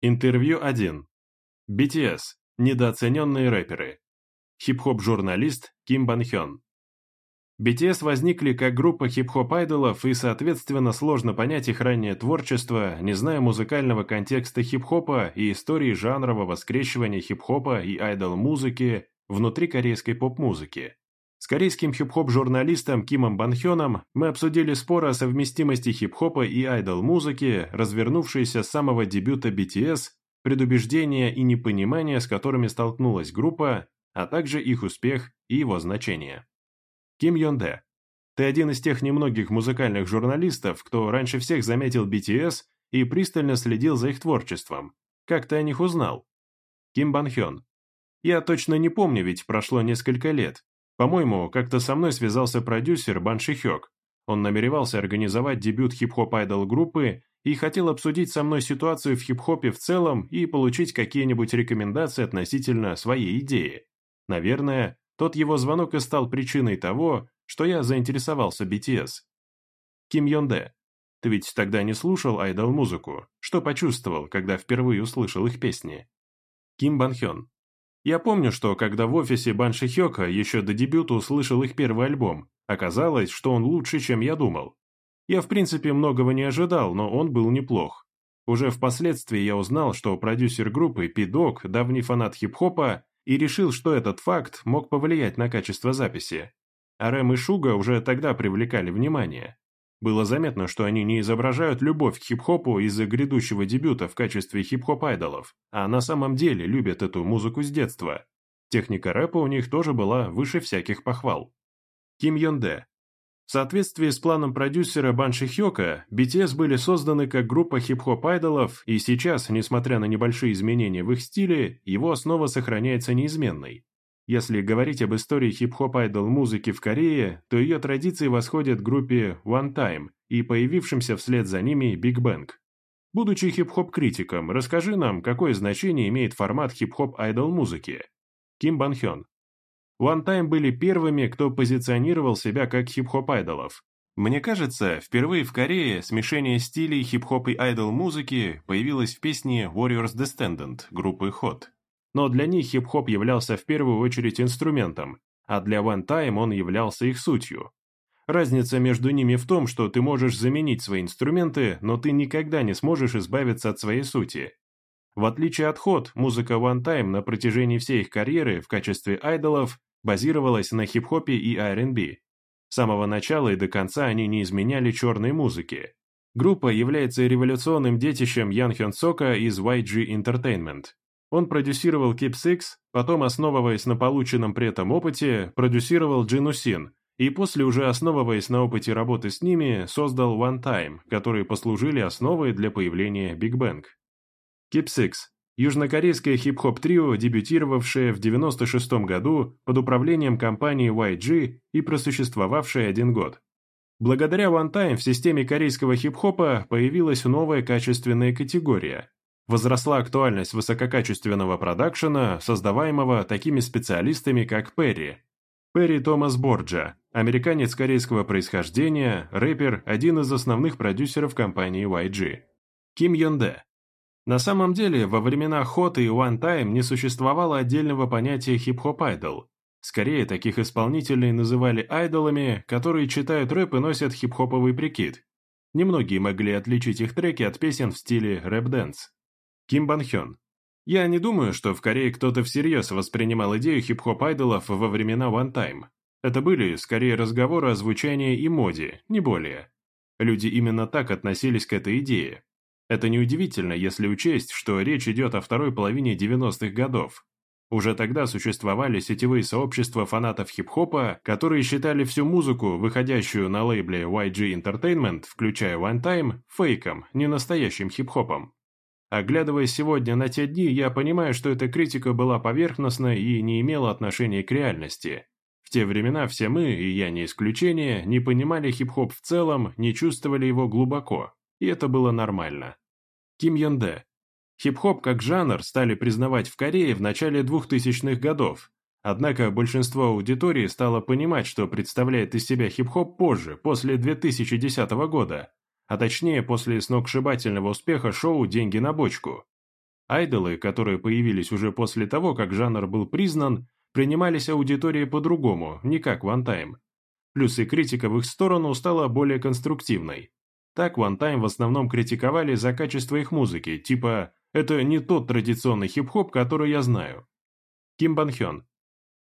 Интервью 1. BTS. Недооцененные рэперы. Хип-хоп-журналист Ким Бан Хён. BTS возникли как группа хип-хоп-айдолов, и, соответственно, сложно понять их раннее творчество, не зная музыкального контекста хип-хопа и истории жанрового скрещивания хип-хопа и айдол-музыки внутри корейской поп-музыки. С корейским хип-хоп-журналистом Кимом Банхёном мы обсудили споры о совместимости хип-хопа и айдол-музыки, развернувшиеся с самого дебюта BTS, предубеждения и непонимания, с которыми столкнулась группа, а также их успех и его значение. Ким Йон Дэ. Ты один из тех немногих музыкальных журналистов, кто раньше всех заметил BTS и пристально следил за их творчеством. Как ты о них узнал? Ким Банхён. Я точно не помню, ведь прошло несколько лет, по-моему, как-то со мной связался продюсер Бан Шихёк. Он намеревался организовать дебют хип-хоп айдол группы и хотел обсудить со мной ситуацию в хип-хопе в целом и получить какие-нибудь рекомендации относительно своей идеи. Наверное, тот его звонок и стал причиной того, что я заинтересовался BTS. Ким Йон Дэ. Ты ведь тогда не слушал айдол-музыку. Что почувствовал, когда впервые услышал их песни? Ким Бан Хён. Я помню, что когда в офисе Банши Хёка еще до дебюта услышал их первый альбом, оказалось, что он лучше, чем я думал. Я, в принципе, многого не ожидал, но он был неплох. Уже впоследствии я узнал, что продюсер группы Пидок, давний фанат хип-хопа, и решил, что этот факт мог повлиять на качество записи. А RM и Шуга уже тогда привлекали внимание. Было заметно, что они не изображают любовь к хип-хопу из-за грядущего дебюта в качестве хип-хоп-айдолов, а на самом деле любят эту музыку с детства. Техника рэпа у них тоже была выше всяких похвал. Ким Йон Дэ. В соответствии с планом продюсера Бан Шихёка, BTS были созданы как группа хип-хоп-айдолов, и сейчас, несмотря на небольшие изменения в их стиле, его основа сохраняется неизменной. Если говорить об истории хип-хоп-айдол музыки в Корее, то ее традиции восходят к группе One Time и появившимся вслед за ними Big Bang. Будучи хип-хоп-критиком, расскажи нам, какое значение имеет формат хип-хоп-айдол музыки. Ким Бан Хён. One Time были первыми, кто позиционировал себя как хип-хоп-айдолов. Мне кажется, впервые в Корее смешение стилей хип-хоп и айдол музыки появилось в песне Warrior's Descendant группы H.O.T. но для них хип-хоп являлся в первую очередь инструментом, а для One Time он являлся их сутью. Разница между ними в том, что ты можешь заменить свои инструменты, но ты никогда не сможешь избавиться от своей сути. В отличие от ход, музыка One Time на протяжении всей их карьеры в качестве айдолов базировалась на хип-хопе и R&B. С самого начала и до конца они не изменяли черной музыки. Группа является революционным детищем Ян Хён Сока из YG Entertainment, он продюсировал Keep Six, потом, основываясь на полученном при этом опыте, продюсировал Genusin, и после уже основываясь на опыте работы с ними, создал One Time, которые послужили основой для появления Big Bang. Keep Six – южнокорейское хип-хоп-трио, дебютировавшее в 1996 году под управлением компании YG и просуществовавшее один год. Благодаря One Time в системе корейского хип-хопа появилась новая качественная категория – возросла актуальность высококачественного продакшена, создаваемого такими специалистами, как Перри. Перри Томас Борджа, американец корейского происхождения, рэпер, один из основных продюсеров компании YG. Ким Йонде. На самом деле, во времена H.O.T. и One Time не существовало отдельного понятия хип-хоп-айдол. Скорее, таких исполнителей называли айдолами, которые читают рэп и носят хип-хоповый прикид. Немногие могли отличить их треки от песен в стиле рэп-дэнс. Ким Бан Хён. Я не думаю, что в Корее кто-то всерьез воспринимал идею хип-хоп айдолов во времена One Time. Это были, скорее, разговоры о звучании и моде, не более. Люди именно так относились к этой идее. Это неудивительно, если учесть, что речь идет о второй половине 90-х годов. Уже тогда существовали сетевые сообщества фанатов хип-хопа, которые считали всю музыку, выходящую на лейбле YG Entertainment, включая One Time, фейком, ненастоящим хип-хопом. Оглядываясь сегодня на те дни, я понимаю, что эта критика была поверхностной и не имела отношения к реальности. В те времена все мы, и я не исключение, не понимали хип-хоп в целом, не чувствовали его глубоко, и это было нормально. Ким Ён Дэ. Хип-хоп как жанр стали признавать в Корее в начале 2000-х годов, однако большинство аудитории стало понимать, что представляет из себя хип-хоп позже, после 2010 года, а точнее после сногсшибательного успеха шоу «Деньги на бочку». Айдолы, которые появились уже после того, как жанр был признан, принимались аудиторией по-другому, не как One Time Плюс и критика в их сторону стала более конструктивной. Так One Time в основном критиковали за качество их музыки, типа «это не тот традиционный хип-хоп, который я знаю». Ким Бан Хён,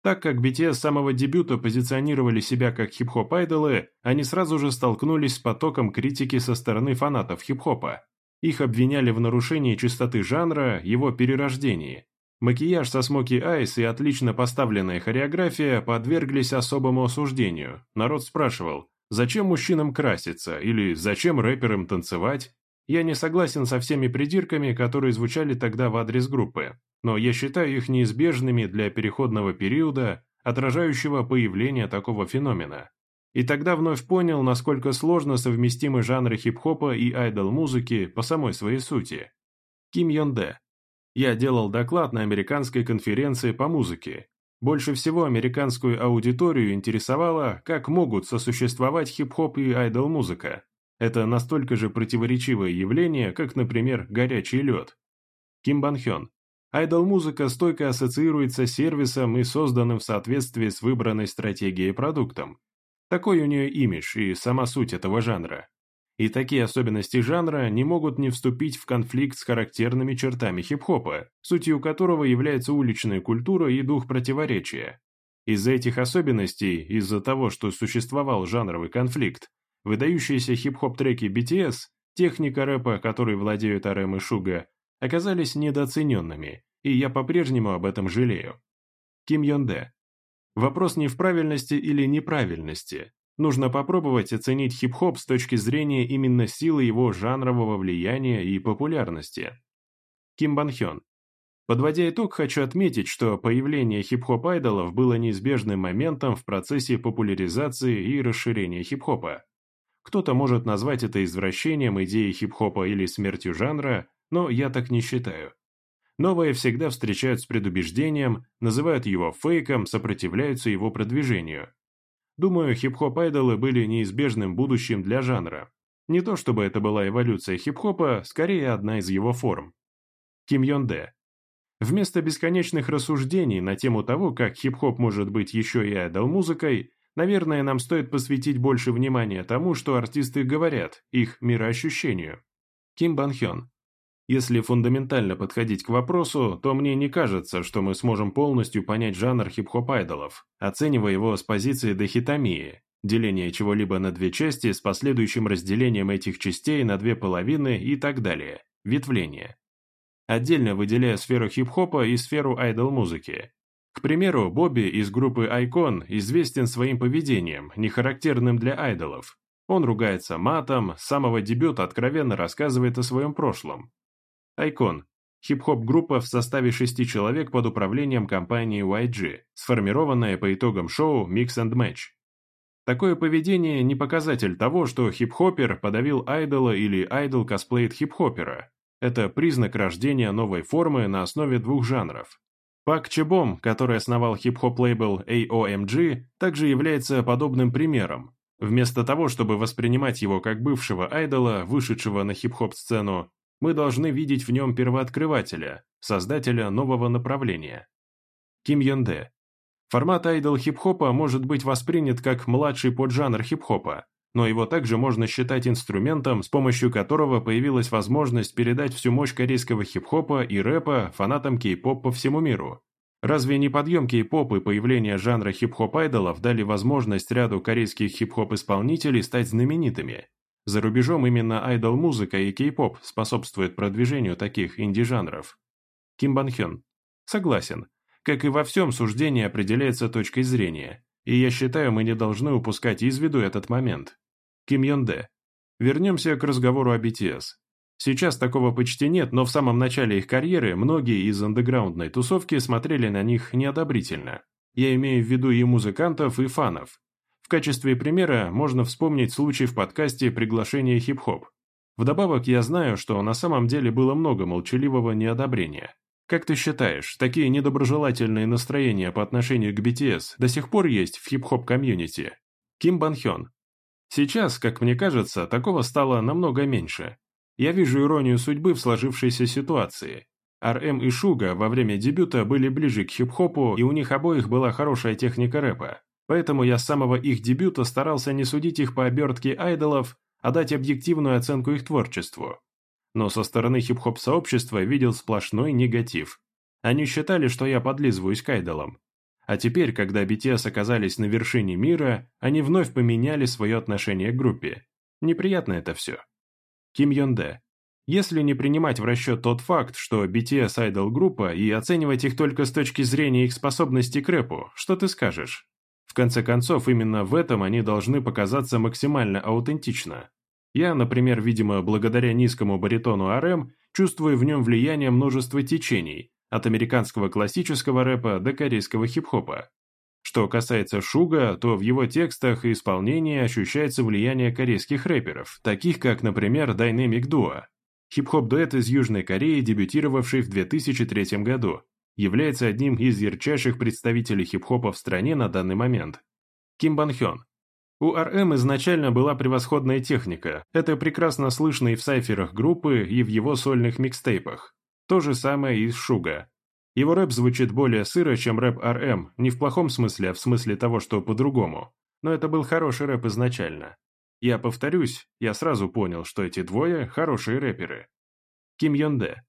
так как BTS с самого дебюта позиционировали себя как хип-хоп-айдолы, они сразу же столкнулись с потоком критики со стороны фанатов хип-хопа. Их обвиняли в нарушении чистоты жанра, его перерождении. Макияж со Смоки Айс и отлично поставленная хореография подверглись особому осуждению. Народ спрашивал, зачем мужчинам краситься или зачем рэперам танцевать? Я не согласен со всеми придирками, которые звучали тогда в адрес группы но я считаю их неизбежными для переходного периода, отражающего появление такого феномена. И тогда вновь понял, насколько сложно совместимы жанры хип-хопа и айдол-музыки по самой своей сути. Ким Йон Дэ. Я делал доклад на американской конференции по музыке. Больше всего американскую аудиторию интересовало, как могут сосуществовать хип-хоп и айдол-музыка. Это настолько же противоречивое явление, как, например, горячий лед. Ким Бан Хён. Айдол-музыка стойко ассоциируется с сервисом и созданным в соответствии с выбранной стратегией продуктом. Такой у нее имидж и сама суть этого жанра. И такие особенности жанра не могут не вступить в конфликт с характерными чертами хип-хопа, сутью которого является уличная культура и дух противоречия. Из-за этих особенностей, из-за того, что существовал жанровый конфликт, выдающиеся хип-хоп треки BTS, техника рэпа, которой владеют RM и Шуга, оказались недооцененными, и я по-прежнему об этом жалею. Ким Йон Дэ. Вопрос не в правильности или неправильности. Нужно попробовать оценить хип-хоп с точки зрения именно силы его жанрового влияния и популярности. Ким Бан Хён. Подводя итог, хочу отметить, что появление хип-хоп-айдолов было неизбежным моментом в процессе популяризации и расширения хип-хопа. Кто-то может назвать это извращением идеи хип-хопа или смертью жанра, но я так не считаю. Новые всегда встречают с предубеждением, называют его фейком, сопротивляются его продвижению. Думаю, хип-хоп-айдолы были неизбежным будущим для жанра. Не то чтобы это была эволюция хип-хопа, скорее одна из его форм. Ким Йон Дэ. Вместо бесконечных рассуждений на тему того, как хип-хоп может быть еще и айдол-музыкой, наверное, нам стоит посвятить больше внимания тому, что артисты говорят, их мироощущению. Ким Бан Хён. Если фундаментально подходить к вопросу, то мне не кажется, что мы сможем полностью понять жанр хип-хоп-айдолов, оценивая его с позиции дохитомии, деление чего-либо на две части с последующим разделением этих частей на две половины и так далее, ветвление. Отдельно выделяя сферу хип-хопа и сферу айдол-музыки. К примеру, Бобби из группы Icon известен своим поведением, нехарактерным для айдолов. Он ругается матом, с самого дебюта откровенно рассказывает о своем прошлом, Icon – хип-хоп-группа в составе шести человек под управлением компании YG, сформированная по итогам шоу Mix and Match. Такое поведение не показатель того, что хип-хопер подавил айдола или айдол косплеит хип-хопера. Это признак рождения новой формы на основе двух жанров. Пак Чебом, который основал хип-хоп-лейбл AOMG, также является подобным примером. Вместо того, чтобы воспринимать его как бывшего айдола, вышедшего на хип-хоп-сцену, мы должны видеть в нем первооткрывателя, создателя нового направления. Ким Йонде. Формат айдол хип-хопа может быть воспринят как младший поджанр хип-хопа, но его также можно считать инструментом, с помощью которого появилась возможность передать всю мощь корейского хип-хопа и рэпа фанатам кей-поп по всему миру. Разве не подъем кей-поп и появление жанра хип-хоп айдолов дали возможность ряду корейских хип-хоп исполнителей стать знаменитыми? За рубежом именно айдол-музыка и кей-поп способствуют продвижению таких инди-жанров. Ким Бан Хён. Согласен. Как и во всем, суждение определяется точкой зрения. И я считаю, мы не должны упускать из виду этот момент. Ким Йон Дэ. Вернемся к разговору о BTS. Сейчас такого почти нет, но в самом начале их карьеры многие из андеграундной тусовки смотрели на них неодобрительно. Я имею в виду и музыкантов, и фанов. В качестве примера можно вспомнить случай в подкасте «Приглашение хип-хоп». Вдобавок я знаю, что на самом деле было много молчаливого неодобрения. Как ты считаешь, такие недоброжелательные настроения по отношению к BTS до сих пор есть в хип-хоп комьюнити? Ким Бан Хён. Сейчас, как мне кажется, такого стало намного меньше. Я вижу иронию судьбы в сложившейся ситуации. RM эм и Шуга во время дебюта были ближе к хип-хопу, и у них обоих была хорошая техника рэпа. Поэтому я с самого их дебюта старался не судить их по обертке айдолов, а дать объективную оценку их творчеству. Но со стороны хип-хоп-сообщества видел сплошной негатив. Они считали, что я подлизываюсь к айдолам. А теперь, когда BTS оказались на вершине мира, они вновь поменяли свое отношение к группе. Неприятно это все. Ким Йон Дэ. Если не принимать в расчет тот факт, что BTS – айдол-группа, и оценивать их только с точки зрения их способности к рэпу, что ты скажешь? В конце концов, именно в этом они должны показаться максимально аутентично. Я, например, видимо, благодаря низкому баритону РМ, чувствую в нем влияние множества течений, от американского классического рэпа до корейского хип-хопа. Что касается Шуга, то в его текстах и исполнении ощущается влияние корейских рэперов, таких как, например, Dynamic Duo, хип-хоп-дуэт из Южной Кореи, дебютировавший в 2003 году, является одним из ярчайших представителей хип-хопа в стране на данный момент. Ким Бан Хён. У RM эм изначально была превосходная техника, это прекрасно слышно и в сайферах группы, и в его сольных микстейпах. То же самое и с Шуга. Его рэп звучит более сыро, чем рэп RM, эм. не в плохом смысле, а в смысле того, что по-другому. Но это был хороший рэп изначально. Я повторюсь, я сразу понял, что эти двое – хорошие рэперы. Ким Йон Дэ.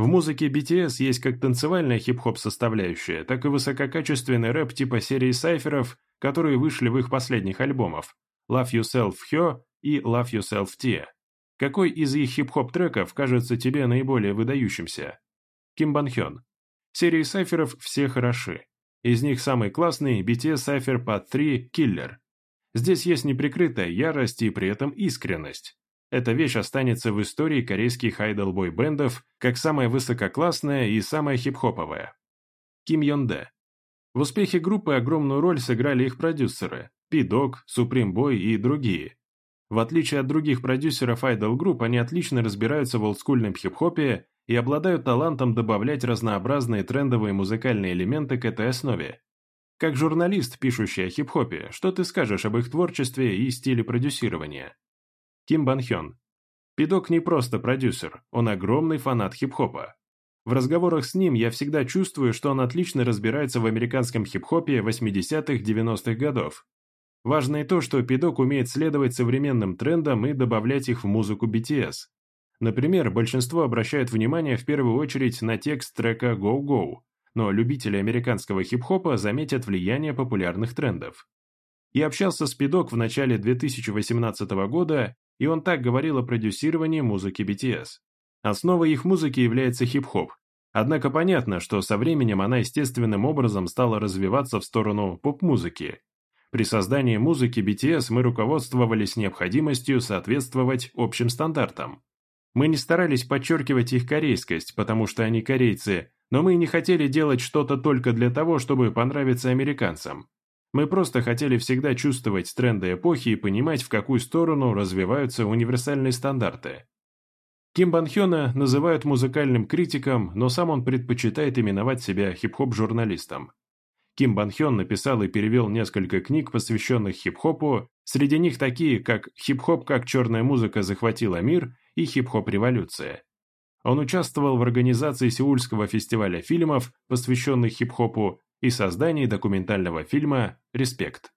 В музыке BTS есть как танцевальная хип-хоп составляющая, так и высококачественный рэп типа серии сайферов, которые вышли в их последних альбомах Love Yourself Her и Love Yourself T. Какой из их хип-хоп треков кажется тебе наиболее выдающимся? Ким Бан Хён. Серии сайферов все хороши. Из них самый классный BTS Cypher Part 3 Killer. Здесь есть неприкрытая ярость и при этом искренность эта вещь останется в истории корейских айдол-бойбендов как самая высококлассная и самая хип-хоповая. Ким Йон Дэ. В успехе группы огромную роль сыграли их продюсеры – Pdogg, Supreme Boi и другие. В отличие от других продюсеров айдол-групп, они отлично разбираются в олдскульном хип-хопе и обладают талантом добавлять разнообразные трендовые музыкальные элементы к этой основе. Как журналист, пишущий о хип-хопе, что ты скажешь об их творчестве и стиле продюсирования? Ким Бан Хён. Пидок не просто продюсер, он огромный фанат хип-хопа. В разговорах с ним я всегда чувствую, что он отлично разбирается в американском хип-хопе 80-х-90-х годов. Важно и то, что Пидок умеет следовать современным трендам и добавлять их в музыку BTS. Например, большинство обращает внимание в первую очередь на текст трека «Go Go», но любители американского хип-хопа заметят влияние популярных трендов. Я общался с Пидок в начале 2018 года и он так говорил о продюсировании музыки BTS. Основа их музыки является хип-хоп. Однако понятно, что со временем она естественным образом стала развиваться в сторону поп-музыки. При создании музыки BTS мы руководствовались необходимостью соответствовать общим стандартам. Мы не старались подчеркивать их корейскость, потому что они корейцы, но мы не хотели делать что-то только для того, чтобы понравиться американцам. Мы просто хотели всегда чувствовать тренды эпохи и понимать, в какую сторону развиваются универсальные стандарты. Ким Бан Хёна называют музыкальным критиком, но сам он предпочитает именовать себя хип-хоп-журналистом. Ким Бан Хён написал и перевел несколько книг, посвященных хип-хопу, среди них такие, как «Хип-хоп. Как черная музыка захватила мир» и «Хип-хоп-революция». Он участвовал в организации Сеульского фестиваля фильмов, посвященных хип-хопу, и создании документального фильма «Респект».